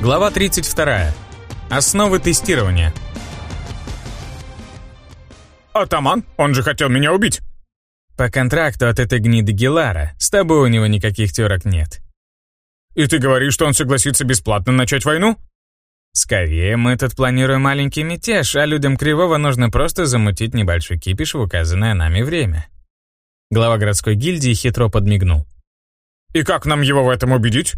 Глава 32. Основы тестирования. «Атаман, он же хотел меня убить!» «По контракту от этой гниды Гелара, с тобой у него никаких терок нет». «И ты говоришь, что он согласится бесплатно начать войну?» «Скорее, мы тут планируем маленький мятеж, а людям Кривого нужно просто замутить небольшой кипиш в указанное нами время». Глава городской гильдии хитро подмигнул. «И как нам его в этом убедить?»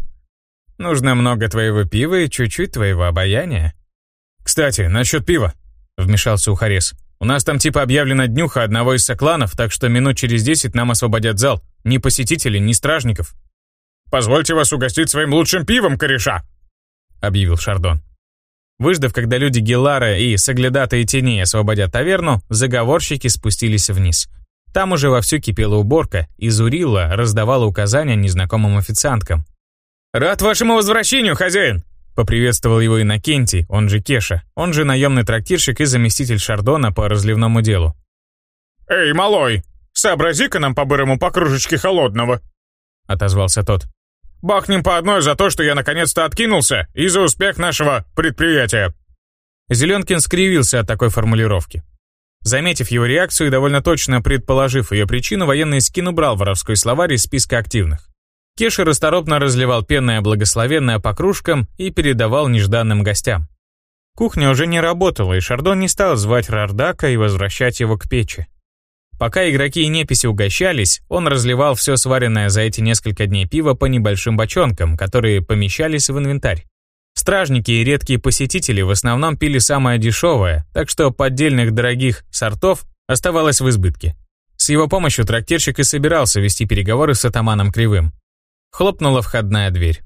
«Нужно много твоего пива и чуть-чуть твоего обаяния». «Кстати, насчет пива», — вмешался Ухарес. «У нас там типа объявлена днюха одного из сокланов, так что минут через десять нам освободят зал. Ни посетителей, ни стражников». «Позвольте вас угостить своим лучшим пивом, кореша», — объявил Шардон. Выждав, когда люди Гелара и Соглядатые Теней освободят таверну, заговорщики спустились вниз. Там уже вовсю кипела уборка, и Зурила раздавала указания незнакомым официанткам. «Рад вашему возвращению, хозяин!» Поприветствовал его Иннокентий, он же Кеша, он же наемный трактирщик и заместитель Шардона по разливному делу. «Эй, малой, сообрази-ка нам по-бырому по кружечке холодного!» Отозвался тот. «Бахнем по одной за то, что я наконец-то откинулся, и за успех нашего предприятия!» Зеленкин скривился от такой формулировки. Заметив его реакцию и довольно точно предположив ее причину, военный скин убрал воровской словарь из списка активных. Кеша расторопно разливал пенное благословенное по кружкам и передавал нежданным гостям. Кухня уже не работала, и Шардон не стал звать Рардака и возвращать его к печи. Пока игроки и неписи угощались, он разливал все сваренное за эти несколько дней пива по небольшим бочонкам, которые помещались в инвентарь. Стражники и редкие посетители в основном пили самое дешевое, так что поддельных дорогих сортов оставалось в избытке. С его помощью трактирщик и собирался вести переговоры с атаманом Кривым. Хлопнула входная дверь.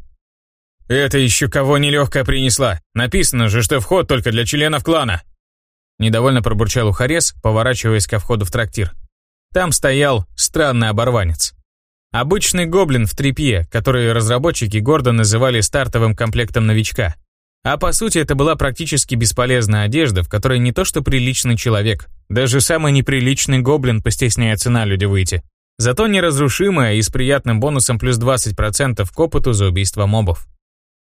«Это еще кого нелегкая принесла? Написано же, что вход только для членов клана!» Недовольно пробурчал Ухарес, поворачиваясь ко входу в трактир. Там стоял странный оборванец. Обычный гоблин в тряпье, который разработчики гордо называли стартовым комплектом новичка. А по сути это была практически бесполезная одежда, в которой не то что приличный человек, даже самый неприличный гоблин постесняется на люди выйти. Зато неразрушимая и с приятным бонусом плюс 20% к опыту за убийство мобов.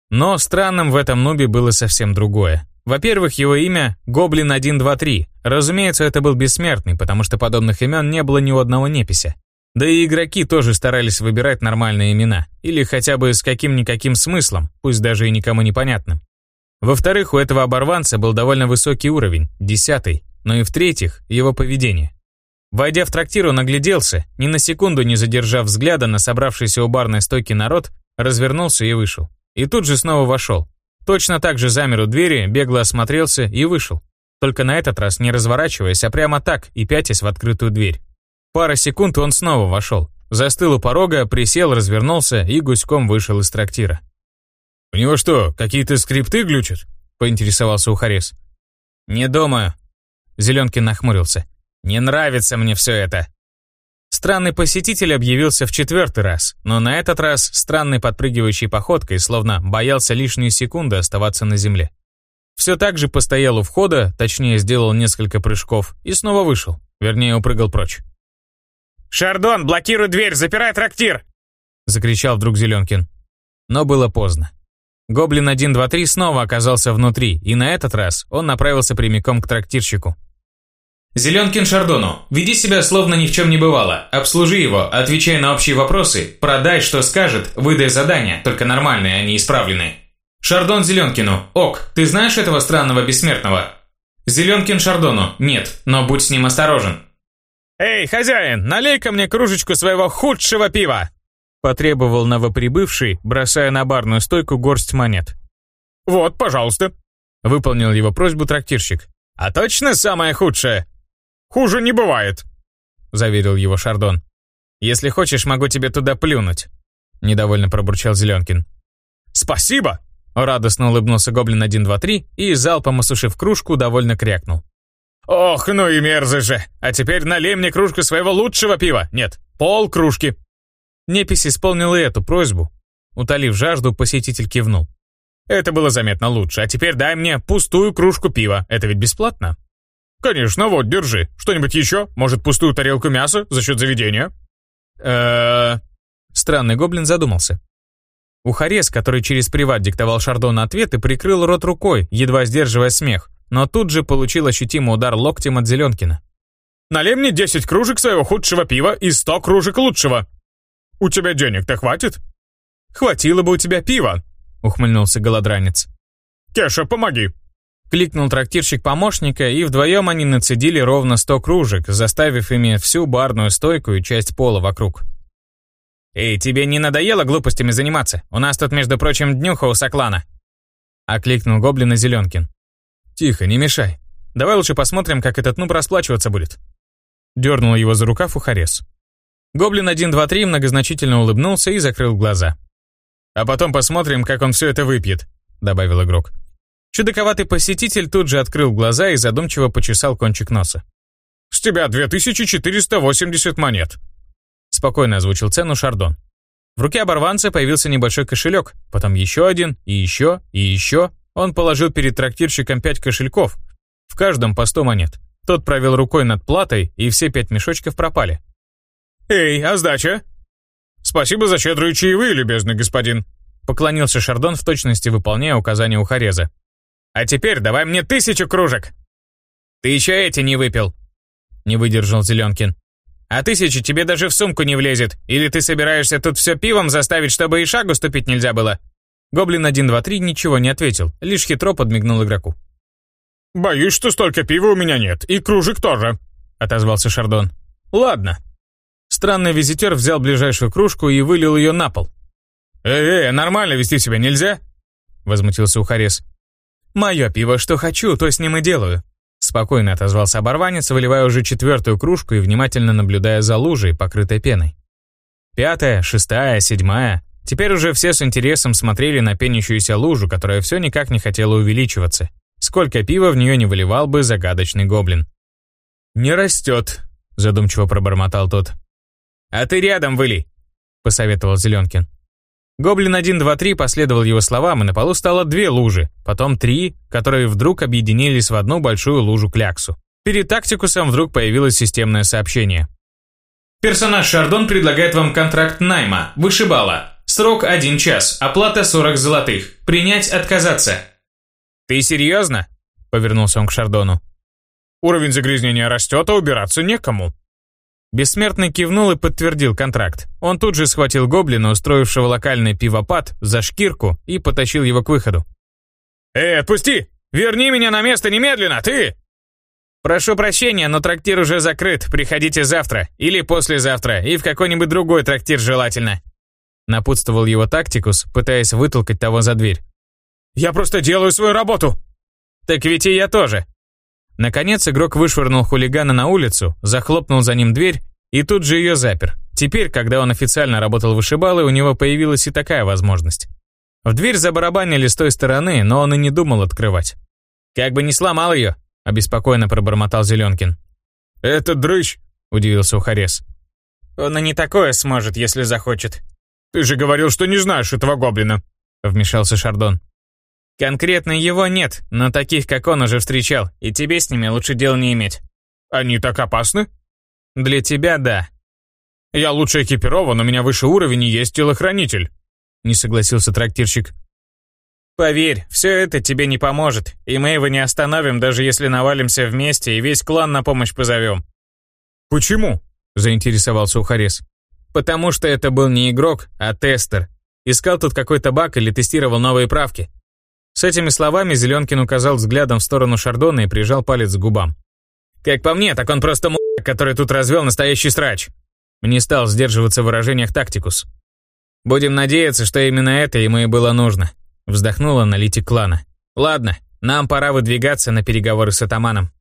Но странным в этом нубе было совсем другое. Во-первых, его имя Гоблин 123. Разумеется, это был бессмертный, потому что подобных имен не было ни у одного непися. Да и игроки тоже старались выбирать нормальные имена, или хотя бы с каким-никаким смыслом, пусть даже и никому непонятным. Во-вторых, у этого оборванца был довольно высокий уровень, десятый, но и в-третьих, его поведение. Войдя в трактир, он огляделся, ни на секунду не задержав взгляда на собравшийся у барной стойки народ, развернулся и вышел. И тут же снова вошел. Точно так же замер у двери, бегло осмотрелся и вышел. Только на этот раз не разворачиваясь, а прямо так и пятясь в открытую дверь. Пара секунд он снова вошел. Застыл у порога, присел, развернулся и гуськом вышел из трактира. «У него что, какие-то скрипты глючат?» — поинтересовался Ухарес. «Не думаю». Зеленкин нахмурился. Не нравится мне все это. Странный посетитель объявился в четвертый раз, но на этот раз странной подпрыгивающей походкой, словно боялся лишнюю секунду оставаться на земле. Все так же постоял у входа, точнее сделал несколько прыжков и снова вышел, вернее упрыгал прочь. «Шардон, блокируй дверь, запирай трактир!» Закричал вдруг Зеленкин. Но было поздно. Гоблин 123 снова оказался внутри, и на этот раз он направился прямиком к трактирщику. Зеленкин Шардону, веди себя словно ни в чем не бывало. Обслужи его, отвечай на общие вопросы, продай, что скажет, выдай задания, только нормальные, а не исправленные. Шардон Зеленкину, ок, ты знаешь этого странного бессмертного? Зеленкин Шардону, нет, но будь с ним осторожен. «Эй, хозяин, налей-ка мне кружечку своего худшего пива!» Потребовал новоприбывший, бросая на барную стойку горсть монет. «Вот, пожалуйста», — выполнил его просьбу трактирщик. «А точно самое худшее?» Хуже не бывает», — заверил его Шардон. «Если хочешь, могу тебе туда плюнуть», — недовольно пробурчал Зеленкин. «Спасибо!» — радостно улыбнулся Гоблин 123 и, залпом осушив кружку, довольно крякнул. «Ох, ну и мерзость же! А теперь налей мне кружку своего лучшего пива! Нет, пол кружки!» Непись исполнил и эту просьбу. Утолив жажду, посетитель кивнул. «Это было заметно лучше, а теперь дай мне пустую кружку пива, это ведь бесплатно?» «Конечно, вот, держи. Что-нибудь еще? Может, пустую тарелку мяса за счет заведения?» э Странный гоблин задумался. Ухарес, который через приват диктовал Шардону ответы, прикрыл рот рукой, едва сдерживая смех, но тут же получил ощутимый удар локтем от Зеленкина. «Налей мне 10 кружек своего худшего пива и 100 кружек лучшего. У тебя денег-то хватит?» «Хватило бы у тебя пива», — ухмыльнулся голодранец. «Кеша, помоги!» Кликнул трактирщик помощника, и вдвоем они нацедили ровно 100 кружек, заставив ими всю барную стойку и часть пола вокруг. «Эй, тебе не надоело глупостями заниматься? У нас тут, между прочим, днюха у Соклана!» Окликнул гоблина Зеленкин. «Тихо, не мешай. Давай лучше посмотрим, как этот нуб расплачиваться будет». Дернул его за рукав Ухарес. Гоблин 1-2-3 многозначительно улыбнулся и закрыл глаза. «А потом посмотрим, как он все это выпьет», — добавил игрок. Чудаковатый посетитель тут же открыл глаза и задумчиво почесал кончик носа. «С тебя 2480 монет», Спокойно озвучил цену Шардон. В руке оборванца появился небольшой кошелек, потом еще один, и еще, и еще. Он положил перед трактирщиком пять кошельков, в каждом по сто монет. Тот провел рукой над платой, и все пять мешочков пропали. «Эй, а сдача?» «Спасибо за щедрые чаевые, любезный господин», поклонился Шардон в точности выполняя указания Ухареза. «А теперь давай мне тысячу кружек!» «Ты еще эти не выпил!» Не выдержал Зеленкин. А тысяча тебе даже в сумку не влезет. Или ты собираешься тут все пивом заставить, чтобы и шагу ступить нельзя было?» Гоблин 1-2-3 ничего не ответил, лишь хитро подмигнул игроку. «Боюсь, что столько пива у меня нет, и кружек тоже», — отозвался Шардон. «Ладно». Странный визитер взял ближайшую кружку и вылил ее на пол. «Эй, эй, нормально вести себя нельзя?» — возмутился Ухарес. «Мое пиво, что хочу, то с ним и делаю. Спокойно отозвался оборванец, выливая уже четвертую кружку и внимательно наблюдая за лужей, покрытой пеной. Пятая, шестая, седьмая. Теперь уже все с интересом смотрели на пенящуюся лужу, которая все никак не хотела увеличиваться. Сколько пива в нее не выливал бы загадочный гоблин. «Не растет», — задумчиво пробормотал тот. «А ты рядом выли», — посоветовал Зеленкин. Гоблин 1, 2, 3 последовал его словам, и на полу стало две лужи, потом три, которые вдруг объединились в одну большую лужу-кляксу. Перед тактикусом вдруг появилось системное сообщение. Персонаж Шардон предлагает вам контракт найма, вышибала. Срок 1 час, оплата 40 золотых. Принять, отказаться. «Ты серьезно?» — повернулся он к Шардону. «Уровень загрязнения растет, а убираться некому», Бессмертный кивнул и подтвердил контракт. Он тут же схватил гоблина, устроившего локальный пивопад, за шкирку и потащил его к выходу. «Эй, отпусти! Верни меня на место немедленно, ты!» «Прошу прощения, но трактир уже закрыт. Приходите завтра или послезавтра, и в какой-нибудь другой трактир желательно». Напутствовал его тактикус, пытаясь вытолкать того за дверь. «Я просто делаю свою работу!» «Так ведь и я тоже!» Наконец игрок вышвырнул хулигана на улицу, захлопнул за ним дверь и тут же ее запер. Теперь, когда он официально работал вышибалой, у него появилась и такая возможность. В дверь забарабанили с той стороны, но он и не думал открывать. «Как бы не сломал ее», — обеспокоенно пробормотал Зеленкин. «Это дрыщ», — удивился Ухарес. «Он и не такое сможет, если захочет». «Ты же говорил, что не знаешь этого гоблина», — вмешался Шардон. Конкретно его нет, но таких, как он, уже встречал, и тебе с ними лучше дел не иметь. Они так опасны? Для тебя – да. Я лучше экипирован, у меня выше уровень и есть телохранитель. Не согласился трактирщик. Поверь, все это тебе не поможет, и мы его не остановим, даже если навалимся вместе и весь клан на помощь позовем. Почему? Заинтересовался Ухарес. Потому что это был не игрок, а тестер. Искал тут какой-то баг или тестировал новые правки. С этими словами Зеленкин указал взглядом в сторону Шардона и прижал палец к губам. «Как по мне, так он просто мудак, который тут развел настоящий срач!» Не стал сдерживаться в выражениях тактикус. «Будем надеяться, что именно это ему и было нужно», вздохнул аналитик клана. «Ладно, нам пора выдвигаться на переговоры с атаманом».